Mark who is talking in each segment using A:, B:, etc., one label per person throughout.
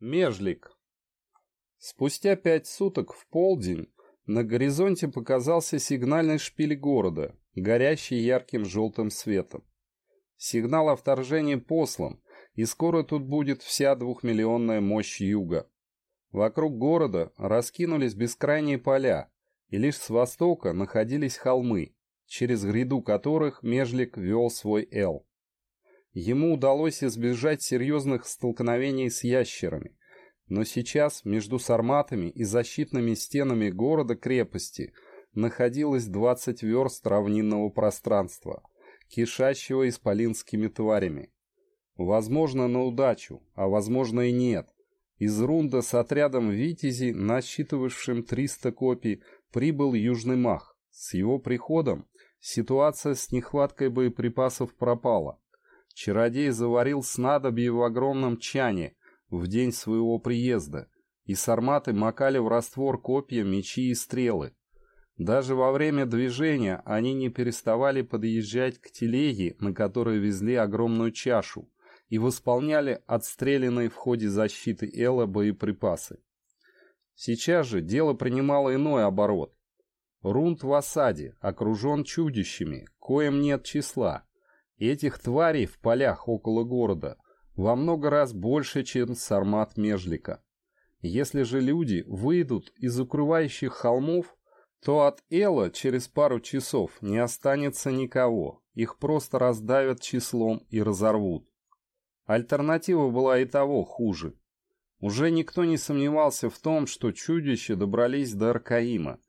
A: Межлик. Спустя пять суток в полдень на горизонте показался сигнальный шпиль города, горящий ярким желтым светом. Сигнал о вторжении послан, и скоро тут будет вся двухмиллионная мощь юга. Вокруг города раскинулись бескрайние поля, и лишь с востока находились холмы, через гряду которых Межлик вел свой эл. Ему удалось избежать серьезных столкновений с ящерами, но сейчас между сарматами и защитными стенами города-крепости находилось 20 верст равнинного пространства, кишащего исполинскими тварями. Возможно, на удачу, а возможно и нет. Из Рунда с отрядом «Витязей», насчитывавшим 300 копий, прибыл Южный Мах. С его приходом ситуация с нехваткой боеприпасов пропала. Чародей заварил снадобье в огромном чане в день своего приезда, и сарматы макали в раствор копья, мечи и стрелы. Даже во время движения они не переставали подъезжать к телеге, на которой везли огромную чашу, и восполняли отстрелянные в ходе защиты Эла боеприпасы. Сейчас же дело принимало иной оборот. Рунд в осаде, окружен чудищами, коим нет числа, Этих тварей в полях около города во много раз больше, чем сармат Межлика. Если же люди выйдут из укрывающих холмов, то от Эла через пару часов не останется никого, их просто раздавят числом и разорвут. Альтернатива была и того хуже. Уже никто не сомневался в том, что чудища добрались до Аркаима,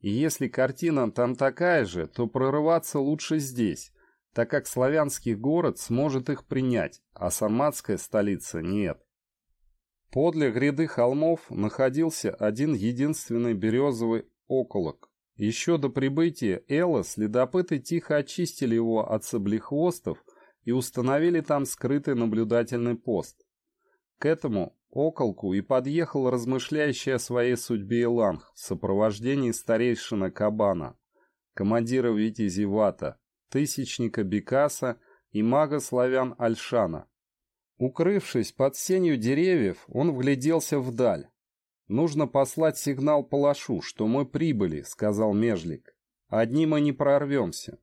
A: и если картина там такая же, то прорываться лучше здесь, так как славянский город сможет их принять, а сарматская столица нет. Подле гряды холмов находился один единственный березовый околок. Еще до прибытия Элла следопыты тихо очистили его от саблехвостов и установили там скрытый наблюдательный пост. К этому околку и подъехал размышляющий о своей судьбе Иланг в сопровождении старейшина Кабана, командира Витязи Вата, тысячника Бекаса и мага славян Альшана. Укрывшись под сенью деревьев, он вгляделся вдаль. «Нужно послать сигнал Палашу, что мы прибыли», — сказал Межлик. «Одни мы не прорвемся».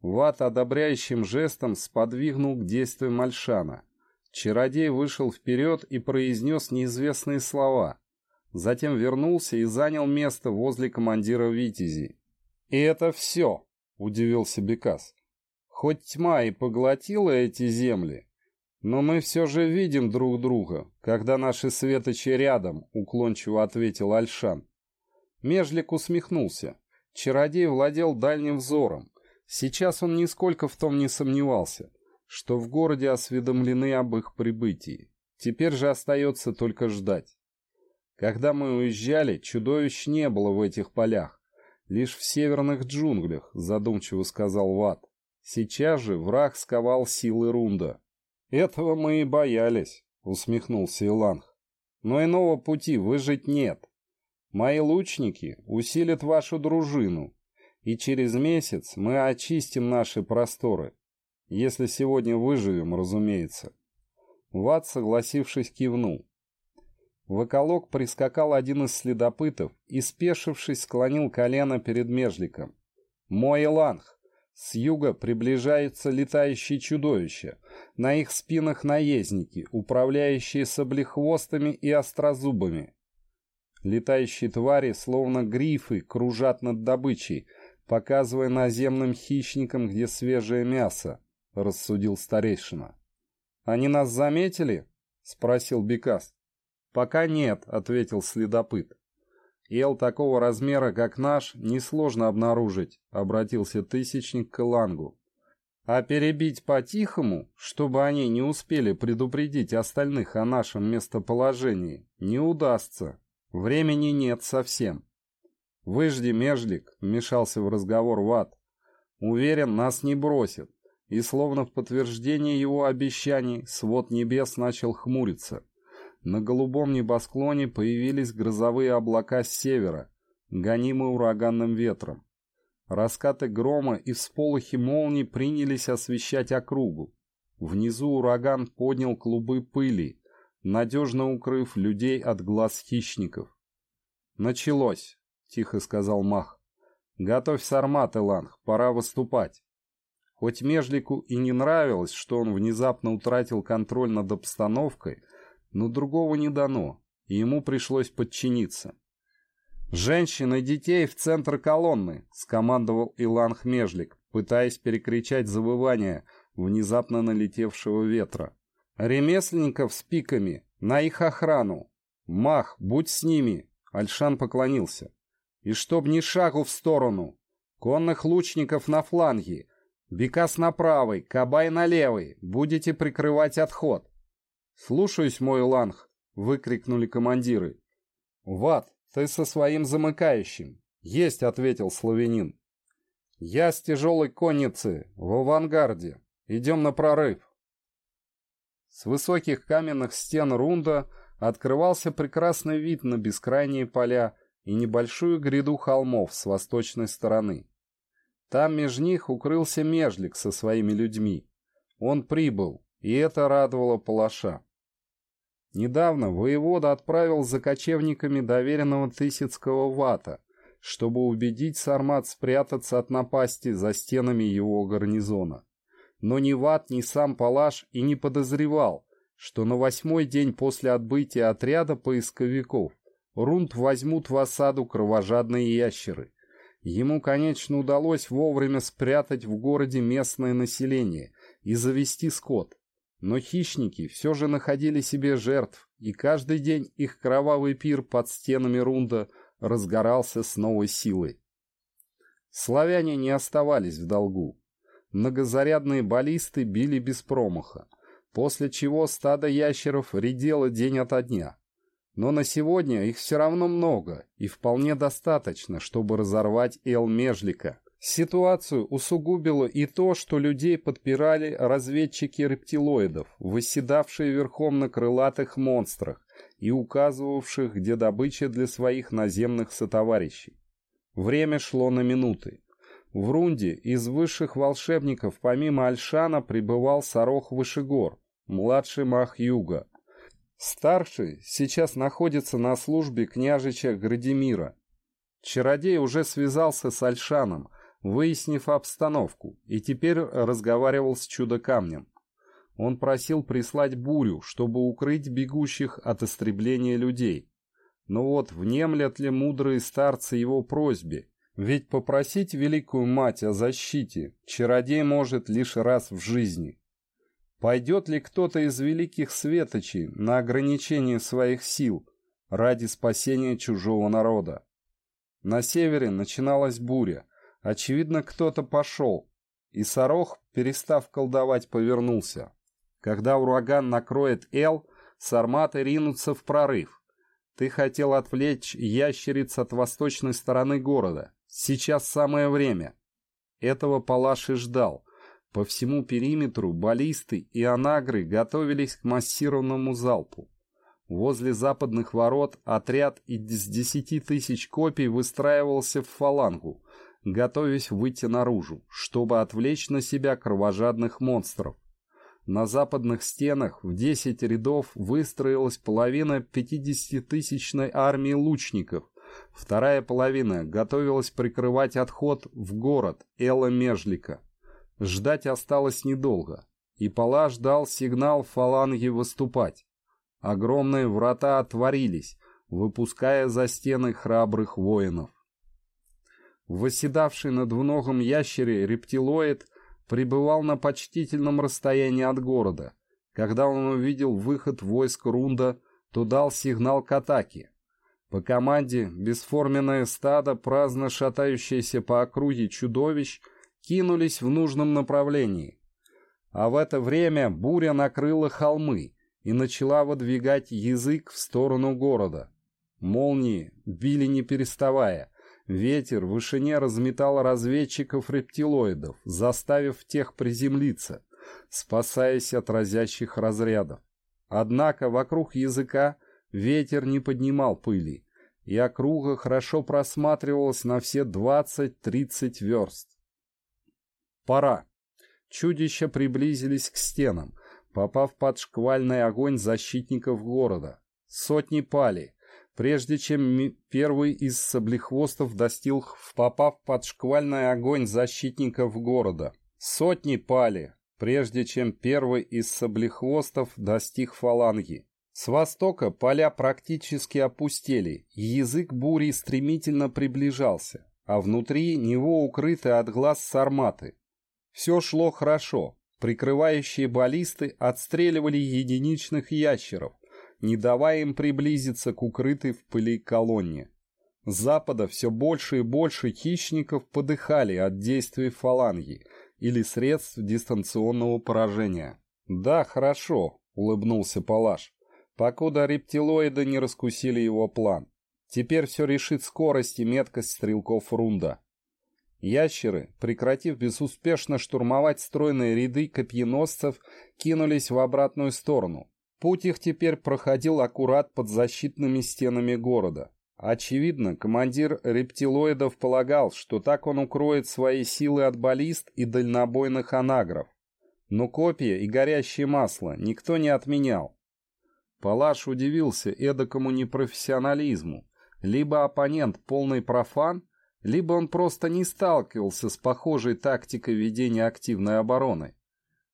A: Ват одобряющим жестом сподвигнул к действиям Альшана. Чародей вышел вперед и произнес неизвестные слова. Затем вернулся и занял место возле командира Витязи. «И это все», — удивился Бекас. «Хоть тьма и поглотила эти земли, но мы все же видим друг друга, когда наши светочи рядом», — уклончиво ответил Альшан. Межлик усмехнулся. Чародей владел дальним взором. Сейчас он нисколько в том не сомневался, что в городе осведомлены об их прибытии. Теперь же остается только ждать. Когда мы уезжали, чудовищ не было в этих полях. Лишь в северных джунглях, задумчиво сказал Ват. Сейчас же враг сковал силы Рунда. Этого мы и боялись, усмехнулся Иланг. Но иного пути выжить нет. Мои лучники усилят вашу дружину, и через месяц мы очистим наши просторы. Если сегодня выживем, разумеется. Ват, согласившись, кивнул. В околок прискакал один из следопытов и, спешившись, склонил колено перед межликом. «Мой Эланг! С юга приближаются летающие чудовища. На их спинах наездники, управляющие саблехвостами и острозубами. Летающие твари, словно грифы, кружат над добычей, показывая наземным хищникам, где свежее мясо», — рассудил старейшина. «Они нас заметили?» — спросил Бекас. «Пока нет», — ответил следопыт. «Ел такого размера, как наш, несложно обнаружить», — обратился Тысячник к Лангу. «А перебить по-тихому, чтобы они не успели предупредить остальных о нашем местоположении, не удастся. Времени нет совсем». «Выжди, Межлик», — вмешался в разговор Ват. «Уверен, нас не бросят». И словно в подтверждение его обещаний, свод небес начал хмуриться. На голубом небосклоне появились грозовые облака с севера, гонимые ураганным ветром. Раскаты грома и всполохи молний принялись освещать округу. Внизу ураган поднял клубы пыли, надежно укрыв людей от глаз хищников. «Началось», — тихо сказал Мах. «Готовь сармат, Эланг, пора выступать». Хоть Межлику и не нравилось, что он внезапно утратил контроль над обстановкой, но другого не дано, и ему пришлось подчиниться. «Женщин и детей в центр колонны!» — скомандовал Иланг Межлик, пытаясь перекричать завывание внезапно налетевшего ветра. «Ремесленников с пиками! На их охрану! Мах, будь с ними!» Альшан поклонился. «И чтоб ни шагу в сторону! Конных лучников на фланге! Бекас на правой, Кабай на левой. Будете прикрывать отход. Слушаюсь, мой ланг, выкрикнули командиры. Ват, ты со своим замыкающим. Есть, ответил славянин. Я с тяжелой конницы, в авангарде. Идем на прорыв. С высоких каменных стен Рунда открывался прекрасный вид на бескрайние поля и небольшую гряду холмов с восточной стороны. Там меж них укрылся Межлик со своими людьми. Он прибыл, и это радовало Палаша. Недавно воевода отправил за кочевниками доверенного Тысяцкого вата, чтобы убедить Сармат спрятаться от напасти за стенами его гарнизона. Но ни Ват, ни сам Палаш и не подозревал, что на восьмой день после отбытия отряда поисковиков Рунд возьмут в осаду кровожадные ящеры, Ему, конечно, удалось вовремя спрятать в городе местное население и завести скот. Но хищники все же находили себе жертв, и каждый день их кровавый пир под стенами Рунда разгорался с новой силой. Славяне не оставались в долгу. Многозарядные баллисты били без промаха, после чего стадо ящеров редело день ото дня. Но на сегодня их все равно много и вполне достаточно, чтобы разорвать Эл Межлика. Ситуацию усугубило и то, что людей подпирали разведчики рептилоидов, восседавшие верхом на крылатых монстрах и указывавших, где добыча для своих наземных сотоварищей. Время шло на минуты. В Рунде из высших волшебников помимо Альшана пребывал Сарох Вышегор, младший мах Юга, Старший сейчас находится на службе княжича Градимира. Чародей уже связался с Альшаном, выяснив обстановку, и теперь разговаривал с чудо-камнем. Он просил прислать бурю, чтобы укрыть бегущих от истребления людей. Но вот внемлят ли мудрые старцы его просьбе? Ведь попросить великую мать о защите чародей может лишь раз в жизни. Пойдет ли кто-то из великих светочей на ограничение своих сил ради спасения чужого народа? На севере начиналась буря. Очевидно, кто-то пошел, и Сорох, перестав колдовать, повернулся. Когда ураган накроет Эл, сарматы ринутся в прорыв. Ты хотел отвлечь ящериц от восточной стороны города. Сейчас самое время. Этого Палаш и ждал. По всему периметру баллисты и анагры готовились к массированному залпу. Возле западных ворот отряд из десяти тысяч копий выстраивался в фалангу, готовясь выйти наружу, чтобы отвлечь на себя кровожадных монстров. На западных стенах в 10 рядов выстроилась половина 50-тысячной армии лучников, вторая половина готовилась прикрывать отход в город Элла Межлика. Ждать осталось недолго, и Палаш дал сигнал фаланге выступать. Огромные врата отворились, выпуская за стены храбрых воинов. Восседавший на двуногом ящере рептилоид пребывал на почтительном расстоянии от города. Когда он увидел выход войск Рунда, то дал сигнал к атаке. По команде бесформенное стадо, праздно шатающееся по округе чудовищ — кинулись в нужном направлении. А в это время буря накрыла холмы и начала выдвигать язык в сторону города. Молнии били не переставая. Ветер в вышине разметал разведчиков-рептилоидов, заставив тех приземлиться, спасаясь от разящих разрядов. Однако вокруг языка ветер не поднимал пыли, и округа хорошо просматривалась на все 20-30 верст. Пора. Чудища приблизились к стенам. попав под шквальный огонь защитников города. Сотни пали, прежде чем первый из саблехвостов достиг, попав под шквальный огонь защитников города. Сотни пали, прежде чем первый из саблехвостов достиг фаланги. С востока поля практически опустели, язык бури стремительно приближался, а внутри него укрыты от глаз сарматы. Все шло хорошо, прикрывающие баллисты отстреливали единичных ящеров, не давая им приблизиться к укрытой в пыли колонне. С запада все больше и больше хищников подыхали от действий фаланги или средств дистанционного поражения. «Да, хорошо», — улыбнулся Палаш, покуда рептилоиды не раскусили его план. Теперь все решит скорость и меткость стрелков Рунда. Ящеры, прекратив безуспешно штурмовать стройные ряды копьеносцев, кинулись в обратную сторону, Путь их теперь проходил аккурат под защитными стенами города. Очевидно, командир рептилоидов полагал, что так он укроет свои силы от баллист и дальнобойных анагров. Но копия и горящее масло никто не отменял. Палаш удивился эдакому непрофессионализму. Либо оппонент полный профан, либо он просто не сталкивался с похожей тактикой ведения активной обороны.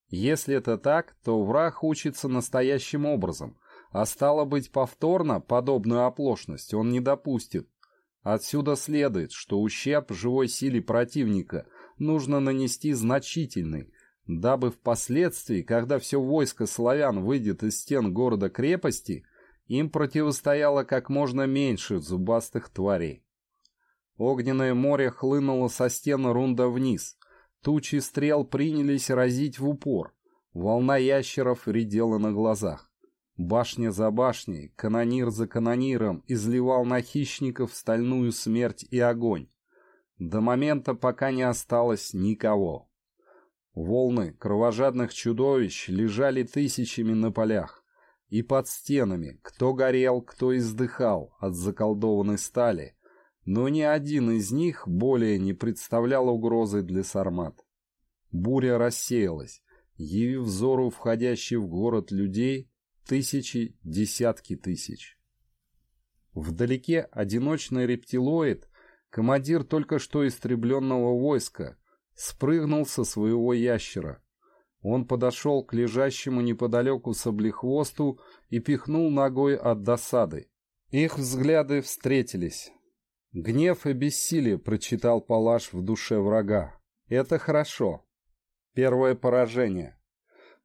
A: Если это так, то враг учится настоящим образом, а стало быть повторно подобную оплошность он не допустит. Отсюда следует, что ущерб живой силе противника нужно нанести значительный, дабы впоследствии, когда все войско славян выйдет из стен города-крепости, им противостояло как можно меньше зубастых тварей. Огненное море хлынуло со стены рунда вниз, Тучи стрел принялись разить в упор. Волна ящеров редела на глазах. Башня за башней, канонир за канониром изливал на хищников стальную смерть и огонь. До момента, пока не осталось никого. Волны кровожадных чудовищ лежали тысячами на полях. И под стенами, кто горел, кто издыхал от заколдованной стали, но ни один из них более не представлял угрозы для сармат. Буря рассеялась, явив взору входящих в город людей тысячи, десятки тысяч. Вдалеке одиночный рептилоид, командир только что истребленного войска, спрыгнул со своего ящера. Он подошел к лежащему неподалеку саблехвосту и пихнул ногой от досады. Их взгляды встретились. Гнев и бессилие прочитал Палаш в душе врага. Это хорошо. Первое поражение.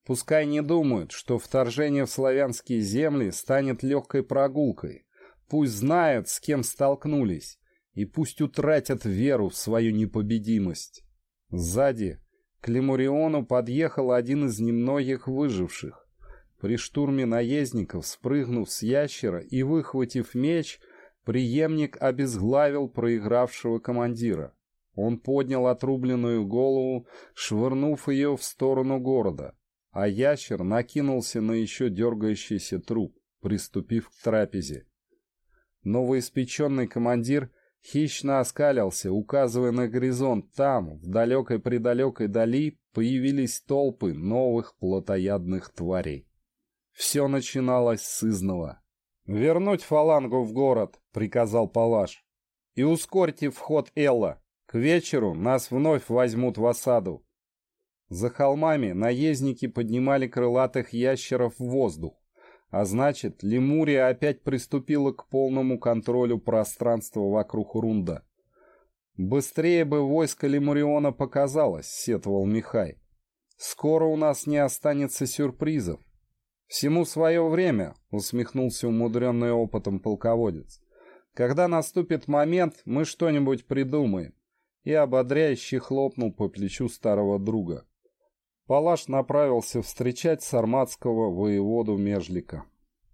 A: Пускай не думают, что вторжение в славянские земли станет легкой прогулкой. Пусть знают, с кем столкнулись, и пусть утратят веру в свою непобедимость. Сзади к Лемуриону подъехал один из немногих выживших. При штурме наездников, спрыгнув с ящера и выхватив меч, Приемник обезглавил проигравшего командира. Он поднял отрубленную голову, швырнув ее в сторону города, а ящер накинулся на еще дергающийся труп, приступив к трапезе. Новоиспеченный командир хищно оскалился, указывая на горизонт. Там, в далекой-предалекой дали, появились толпы новых плотоядных тварей. Все начиналось с изного. «Вернуть фалангу в город», — приказал Палаш. «И ускорьте вход Элла. К вечеру нас вновь возьмут в осаду». За холмами наездники поднимали крылатых ящеров в воздух, а значит, Лемурия опять приступила к полному контролю пространства вокруг Рунда. «Быстрее бы войско Лемуриона показалось», — сетовал Михай. «Скоро у нас не останется сюрпризов. «Всему свое время», — усмехнулся умудренный опытом полководец. «Когда наступит момент, мы что-нибудь придумаем». И ободряюще хлопнул по плечу старого друга. Палаш направился встречать сарматского воеводу Межлика.